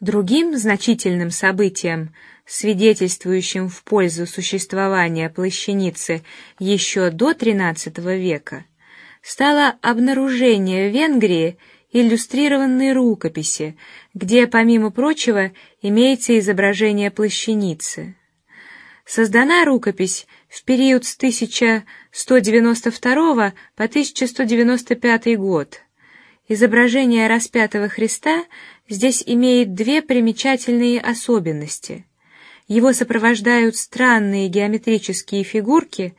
Другим значительным событием, свидетельствующим в пользу существования плащаницы еще до XIII века, стало обнаружение в Венгрии иллюстрированной рукописи, где, помимо прочего, имеется изображение плащаницы. Создана рукопись в период с 1192 по 1195 год. Изображение распятого Христа здесь имеет две примечательные особенности. Его сопровождают странные геометрические фигурки.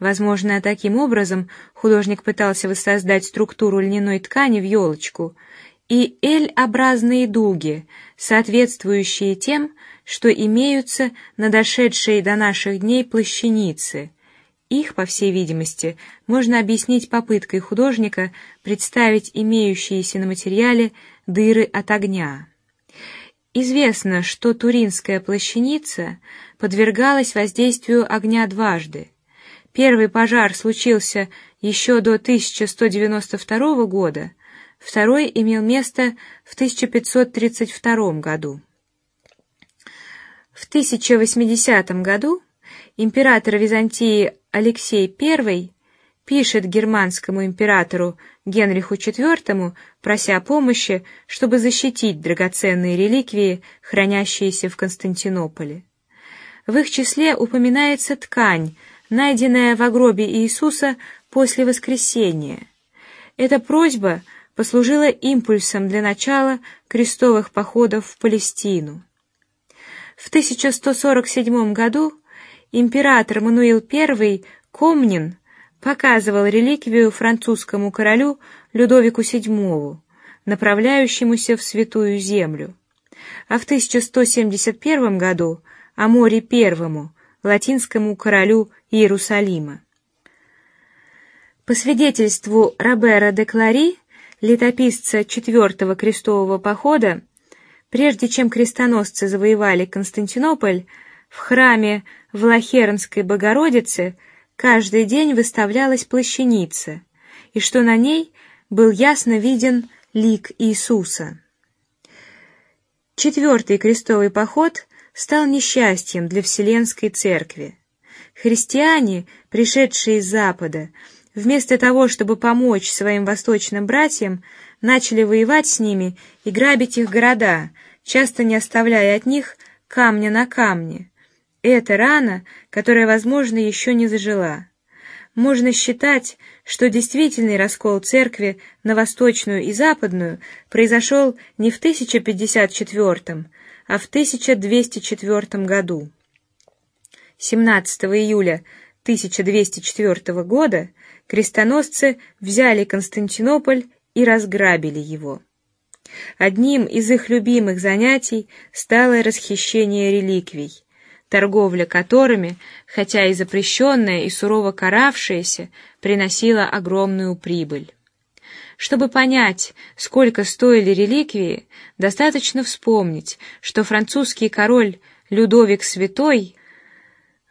Возможно, таким образом художник пытался воссоздать структуру льняной ткани в елочку и L-образные дуги, соответствующие тем, что имеются на дошедшей до наших дней плащанице. Их, по всей видимости, можно объяснить попыткой художника представить имеющиеся на материале дыры от огня. Известно, что туринская плащаница подвергалась воздействию огня дважды. Первый пожар случился еще до 1192 года, второй имел место в 1532 году. В 1080 году император Византии Алексей I пишет германскому императору Генриху IV, прося помощи, чтобы защитить драгоценные реликвии, хранящиеся в Константинополе. В их числе упоминается ткань, найденная в гробе Иисуса после воскресения. Эта просьба послужила импульсом для начала крестовых походов в Палестину. В 1147 году император Мануил I Комнин показывал реликвию французскому королю Людовику VII, направляющемуся в Святую Землю, а в 1171 году Аморе I, латинскому королю Иерусалима. По свидетельству Робера де Клари, летописца четвертого крестового похода, Прежде чем крестоносцы завоевали Константинополь, в храме Влахернской Богородицы каждый день выставлялась плащаница, и что на ней был ясно виден лик Иисуса. Четвертый крестовый поход стал несчастьем для Вселенской Церкви. Христиане, пришедшие из Запада, вместо того, чтобы помочь своим восточным братьям, начали воевать с ними и грабить их города, часто не оставляя от них камня на камне. Это рана, которая, возможно, еще не зажила. Можно считать, что действительный раскол церкви на восточную и западную произошел не в 1054, а в 1204 году. 17 июля 1204 года крестоносцы взяли Константинополь и разграбили его. Одним из их любимых занятий стало расхищение реликвий, торговля которыми, хотя и запрещенная и сурово каравшаяся, приносила огромную прибыль. Чтобы понять, сколько стоили реликвии, достаточно вспомнить, что французский король Людовик Святой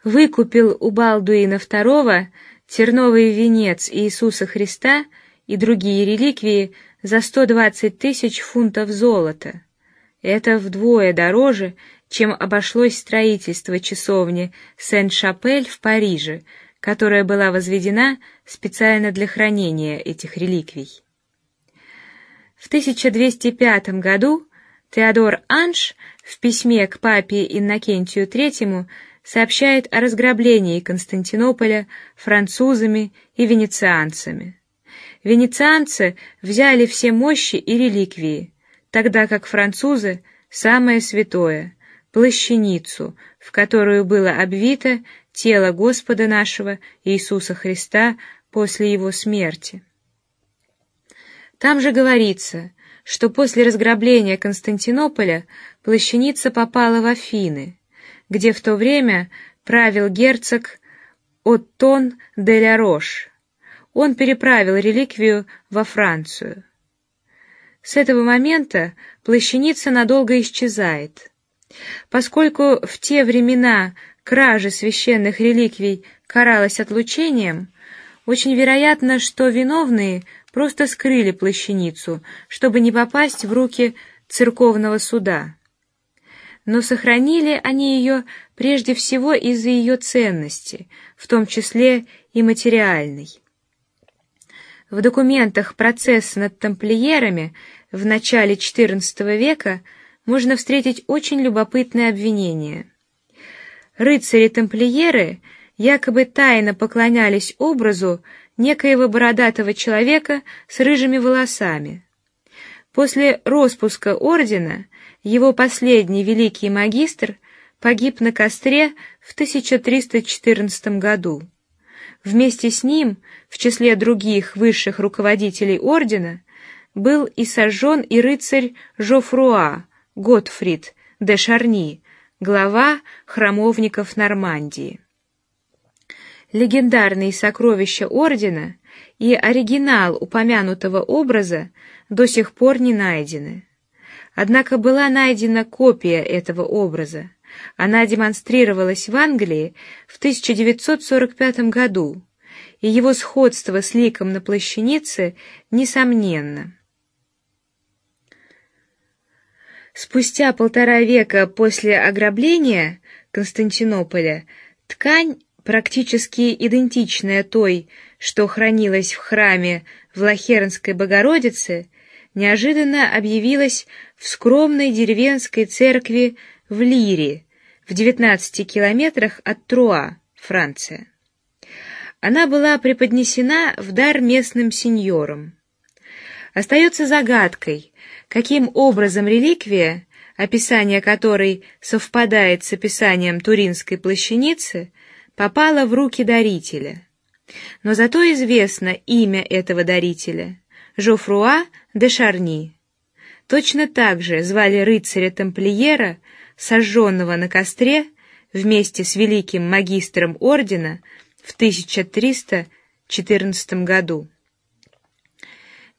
выкупил у Балдуина II терновый венец Иисуса Христа и другие реликвии за 120 тысяч фунтов золота. Это вдвое дороже, чем обошлось строительство часовни Сен-Шапель в Париже, которая была возведена специально для хранения этих реликвий. В 1205 году Теодор Анш в письме к папе Иннокентию III сообщает о разграблении Константинополя французами и венецианцами. Венецианцы взяли все мощи и реликвии, тогда как французы самое святое плащаницу, в которую было обвито тело Господа нашего Иисуса Христа после его смерти. Там же говорится, что после разграбления Константинополя плащаница попала в Афины, где в то время правил герцог Оттон де ля Рош. Он переправил реликвию во Францию. С этого момента плащаница надолго исчезает, поскольку в те времена кража священных реликвий каралась отлучением. Очень вероятно, что виновные просто скрыли плащаницу, чтобы не попасть в руки церковного суда. но сохранили они ее прежде всего из-за ее ценности, в том числе и материальной. В документах процесса над тамплиерами в начале XIV века можно встретить очень любопытное обвинение. Рыцари-тамплиеры якобы тайно поклонялись образу некоего бородатого человека с рыжими волосами. После распуска ордена его последний великий магистр погиб на костре в 1314 году. Вместе с ним, в числе других высших руководителей ордена, был и сожжен и рыцарь Жофруа Готфрид де Шарни, глава храмовников Нормандии. Легендарные сокровища ордена и оригинал упомянутого образа до сих пор не найдены. Однако была найдена копия этого образа. Она демонстрировалась в Англии в 1945 году, и его сходство с ликом на плащанице несомненно. Спустя полтора века после ограбления Константинополя ткань, практически идентичная той, что хранилась в храме в Лахернской Богородице, неожиданно объявилась в скромной деревенской церкви в Лире, в 19 километрах от Труа, Франция. Она была преподнесена в дар местным сеньорам. Остается загадкой, каким образом реликвия, описание которой совпадает с описанием Туринской плащаницы, попала в руки дарителя. Но зато известно имя этого дарителя — Жофруа де Шарни. Точно так же звали рыцаря-тамплиера, сожженного на костре вместе с великим магистром ордена в 1314 году.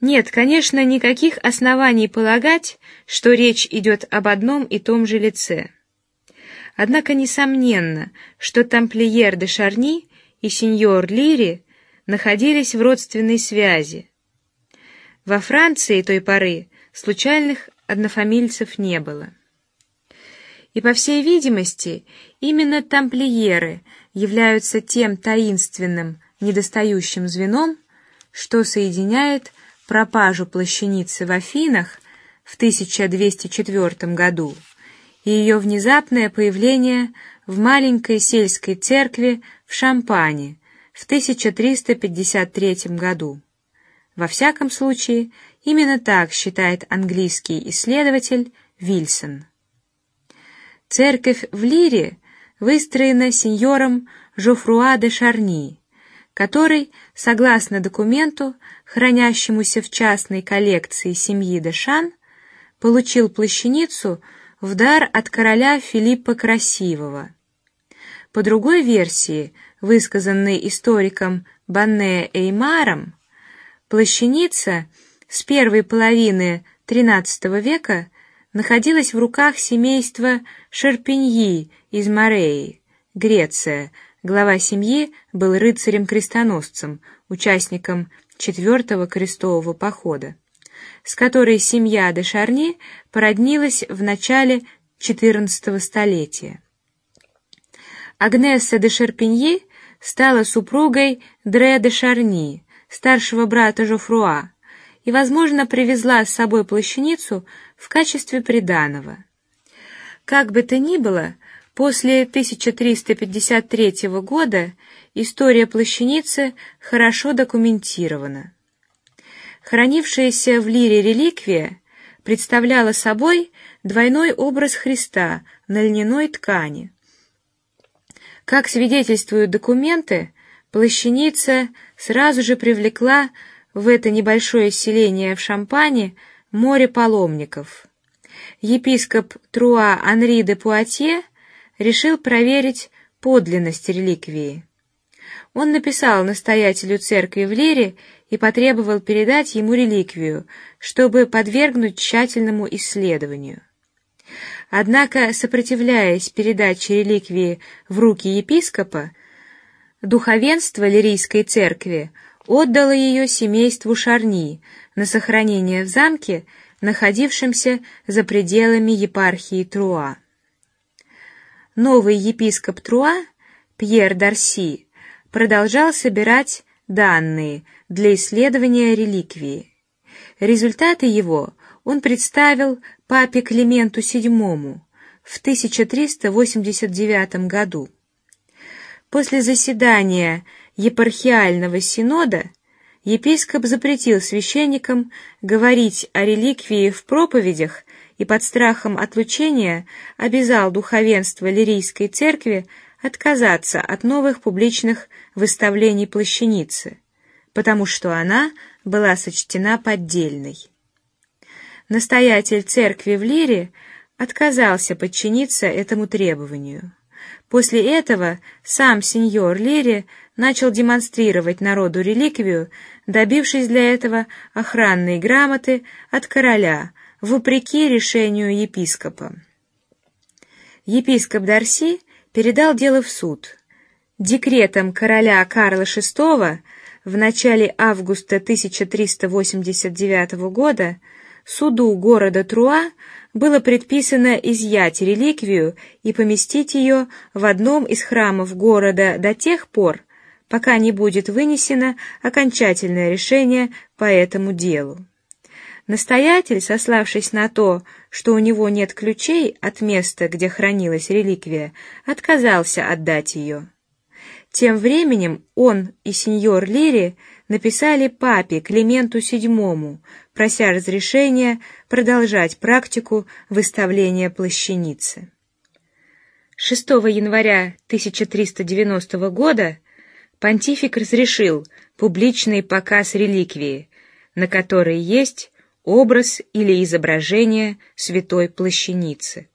Нет, конечно, никаких оснований полагать, что речь идет об одном и том же лице. Однако несомненно, что тамплиер де Шарни и сеньор Лири находились в родственной связи. Во Франции той поры случайных однофамильцев не было. И по всей видимости, именно тамплиеры являются тем таинственным, недостающим звеном, что соединяет пропажу плащаницы в Афинах в 1204 году и ее внезапное появление в маленькой сельской церкви в Шампане в 1353 году. Во всяком случае, именно так считает английский исследователь Вильсон. Церковь в Лире выстроена сеньором Жофруа де Шарни, который, согласно документу, хранящемуся в частной коллекции семьи де Шан, получил плащаницу в дар от короля Филиппа Красивого. По другой версии, высказанной историком Банне Эймаром, плащаница с первой половины XIII века находилась в руках семейства Шерпиньи из Мореи, Греция, Глава семьи был рыцарем-крестоносцем, участником четвертого крестового похода, с которой семья де Шарни породнилась в начале XIV столетия. Агнесса де Шерпиньи стала супругой Дре де Шарни, старшего брата Жофруа, и, возможно, привезла с собой плащаницу в качестве приданого. Как бы то ни было, После 1353 года история плащаницы хорошо документирована. Хранившаяся в лире реликвия представляла собой двойной образ Христа на льняной ткани. Как свидетельствуют документы, плащаница сразу же привлекла в это небольшое селение в Шампане море паломников. Епископ Труа Анри де Пуатье решил проверить подлинность реликвии. Он написал настоятелю церкви в Лире и потребовал передать ему реликвию, чтобы подвергнуть тщательному исследованию. Однако, сопротивляясь передаче реликвии в руки епископа, духовенство Лирийской церкви отдало ее семейству Шарни на сохранение в замке, находившемся за пределами епархии Труа. Новый епископ Труа Пьер Дарси продолжал собирать данные для исследования реликвии. Результаты его он представил папе Клименту VII в 1389 году. После заседания епархиального синода епископ запретил священникам говорить о реликвии в проповедях и под страхом отлучения обязал духовенство Лирийской церкви отказаться от новых публичных выставлений плащаницы, потому что она была сочтена поддельной. Настоятель церкви в Лире отказался подчиниться этому требованию. После этого сам сеньор Лири начал демонстрировать народу реликвию, добившись для этого охранной грамоты от короля, вопреки решению епископа. Епископ Дарси передал дело в суд. Декретом короля Карла VI в начале августа 1389 года суду города Труа было предписано изъять реликвию и поместить ее в одном из храмов города до тех пор, пока не будет вынесено окончательное решение по этому делу. Настоятель, сославшись на то, что у него нет ключей от места, где хранилась реликвия, отказался отдать ее. Тем временем он и сеньор Лири написали папе Клименту VII, прося разрешения продолжать практику выставления плащаницы. 6 января 1390 года понтифик разрешил публичный показ реликвии, на которой есть образ или изображение святой плащаницы.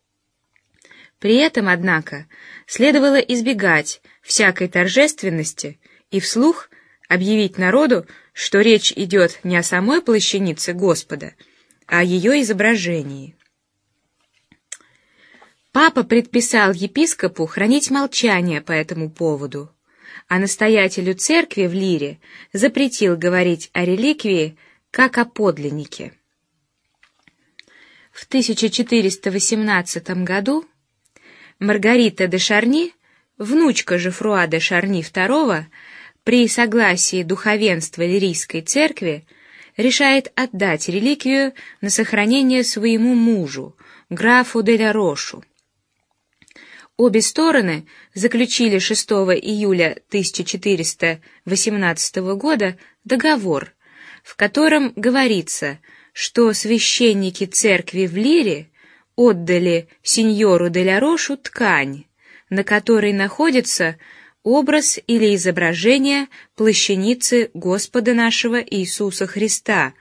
При этом, однако, следовало избегать всякой торжественности и вслух объявить народу, что речь идет не о самой плащанице Господа, а о ее изображении. Папа предписал епископу хранить молчание по этому поводу, а настоятелю церкви в Лире запретил говорить о реликвии как о подлиннике. В 1418 году Маргарита де Шарни, внучка Жефруа де Шарни II, при согласии духовенства Лирийской церкви решает отдать реликвию на сохранение своему мужу, графу де ля Рошу. Обе стороны заключили 6 июля 1418 года договор, в котором говорится, что священники церкви в Лире отдали сеньору де ля Рошу ткань, на которой находится образ или изображение плащаницы Господа нашего Иисуса Христа,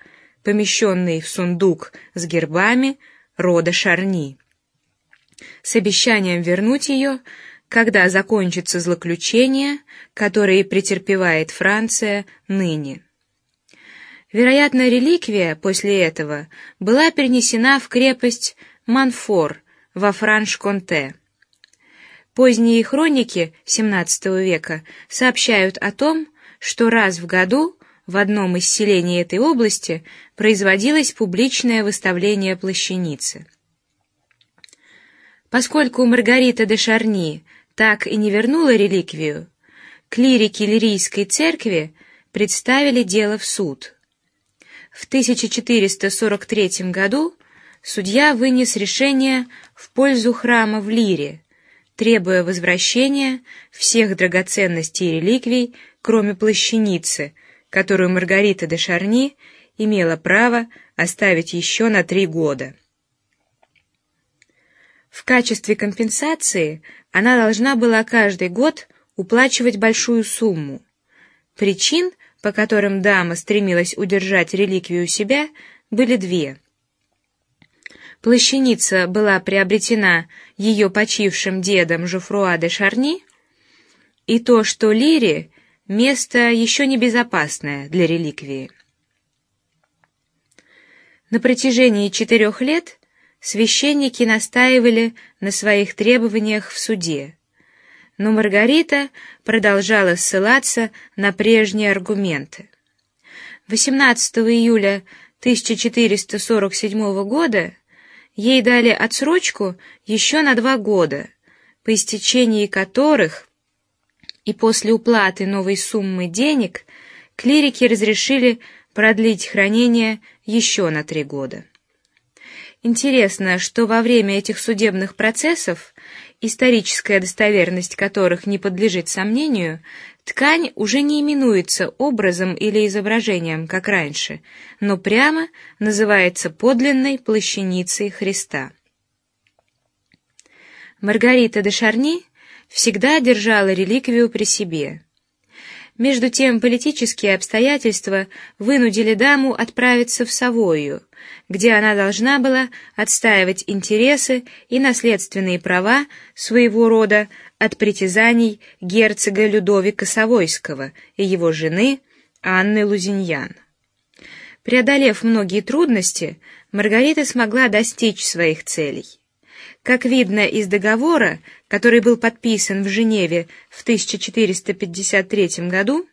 помещенный в сундук с гербами рода Шарни, с обещанием вернуть ее, когда закончится злоключение, которое претерпевает Франция ныне. Вероятно, реликвия после этого была перенесена в крепость Манфор во Франш-Конте. Поздние хроники XVII века сообщают о том, что раз в году в одном из селений этой области производилось публичное выставление плащаницы. Поскольку Маргарита де Шарни так и не вернула реликвию, клирики Лирийской церкви представили дело в суд. В 1443 году судья вынес решение в пользу храма в Лире, требуя возвращения всех драгоценностей и реликвий, кроме плащаницы, которую Маргарита де Шарни имела право оставить еще на три года. В качестве компенсации она должна была каждый год уплачивать большую сумму. Причин по которым дама стремилась удержать реликвию у себя, были две. Плащаница была приобретена ее почившим дедом Жуфруа де Шарни, и то, что Лире место еще не безопасное для реликвии. На протяжении четырех лет священники настаивали на своих требованиях в суде но Маргарита продолжала ссылаться на прежние аргументы. 18 июля 1447 года ей дали отсрочку еще на два года, по истечении которых и после уплаты новой суммы денег клирики разрешили продлить хранение еще на три года. Интересно, что во время этих судебных процессов, историческая достоверность которых не подлежит сомнению, ткань уже не именуется образом или изображением, как раньше, но прямо называется подлинной плащаницей Христа. Маргарита де Шарни всегда держала реликвию при себе. Между тем политические обстоятельства вынудили даму отправиться в Савойю, где она должна была отстаивать интересы и наследственные права своего рода от притязаний герцога Людовика Савойского и его жены Анны Лузиньян. Преодолев многие трудности, Маргарита смогла достичь своих целей. Как видно из договора, который был подписан в Женеве в 1453 году,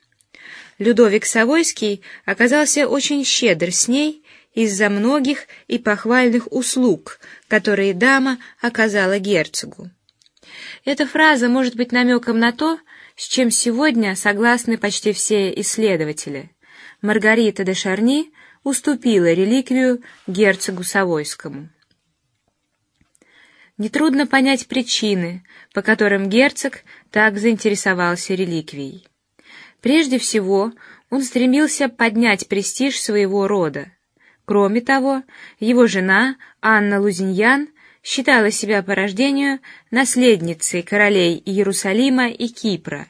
Людовик Савойский оказался очень щедр с ней из-за многих и похвальных услуг, которые дама оказала герцогу. Эта фраза может быть намеком на то, с чем сегодня согласны почти все исследователи. Маргарита де Шарни уступила реликвию герцогу Савойскому. Нетрудно понять причины, по которым герцог так заинтересовался реликвией. Прежде всего, он стремился поднять престиж своего рода. Кроме того, его жена Анна Лузиньян считала себя по рождению наследницей королей Иерусалима и Кипра,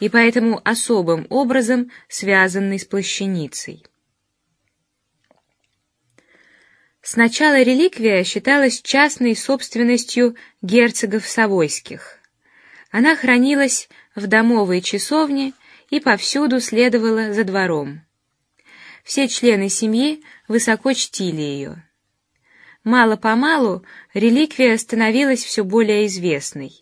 и поэтому особым образом связанной с плащаницей. Сначала реликвия считалась частной собственностью герцогов Савойских. Она хранилась в домовой часовне и повсюду следовала за двором. Все члены семьи высоко чтили ее. Мало по малу реликвия становилась все более известной.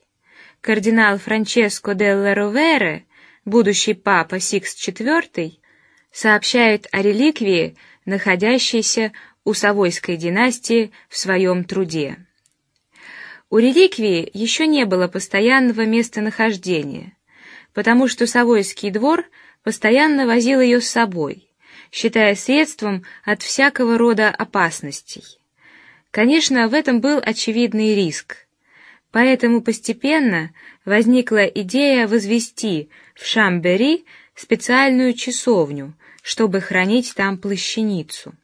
Кардинал Франческо делла Ровере, будущий папа Сикс IV, сообщает о реликвии, находящейся у Савойской династии в своем труде. У реликвии еще не было постоянного местонахождения, потому что Савойский двор постоянно возил ее с собой, считая средством от всякого рода опасностей. Конечно, в этом был очевидный риск, поэтому постепенно возникла идея возвести в Шамбери специальную часовню, чтобы хранить там плащаницу.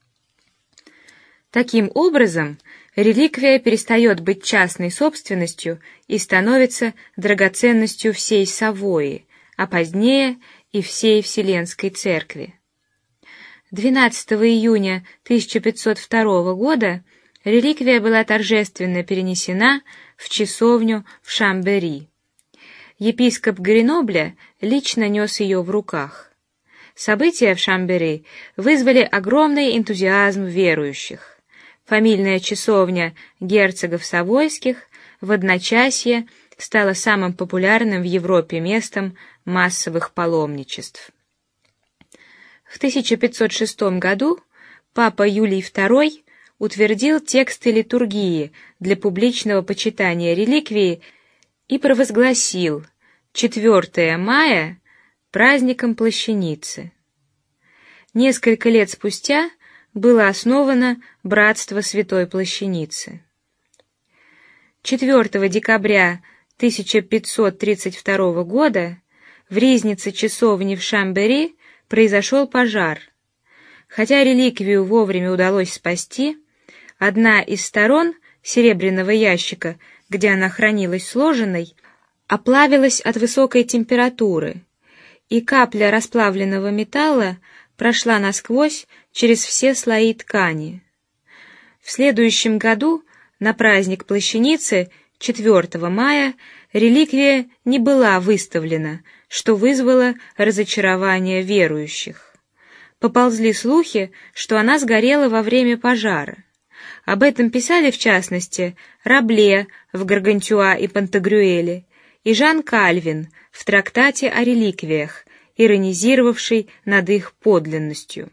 Таким образом, реликвия перестает быть частной собственностью и становится драгоценностью всей Савои, а позднее и всей Вселенской Церкви. 12 июня 1502 года реликвия была торжественно перенесена в часовню в Шамбери. Епископ Гренобля лично нес ее в руках. События в Шамбери вызвали огромный энтузиазм верующих фамильная часовня герцогов Савойских в одночасье стала самым популярным в Европе местом массовых паломничеств. В 1506 году папа Юлий II утвердил тексты литургии для публичного почитания реликвии и провозгласил 4 мая праздником Плащаницы. Несколько лет спустя было основано Братство Святой Плащаницы. 4 декабря 1532 года в ризнице часовни в Шамбери произошел пожар. Хотя реликвию вовремя удалось спасти, одна из сторон серебряного ящика, где она хранилась сложенной, оплавилась от высокой температуры, и капля расплавленного металла прошла насквозь через все слои ткани. В следующем году на праздник Плащаницы 4 мая реликвия не была выставлена, что вызвало разочарование верующих. Поползли слухи, что она сгорела во время пожара. Об этом писали в частности Рабле в Гаргантюа и Пантагрюэле и Жан Кальвин в трактате о реликвиях, иронизировавший над их подлинностью.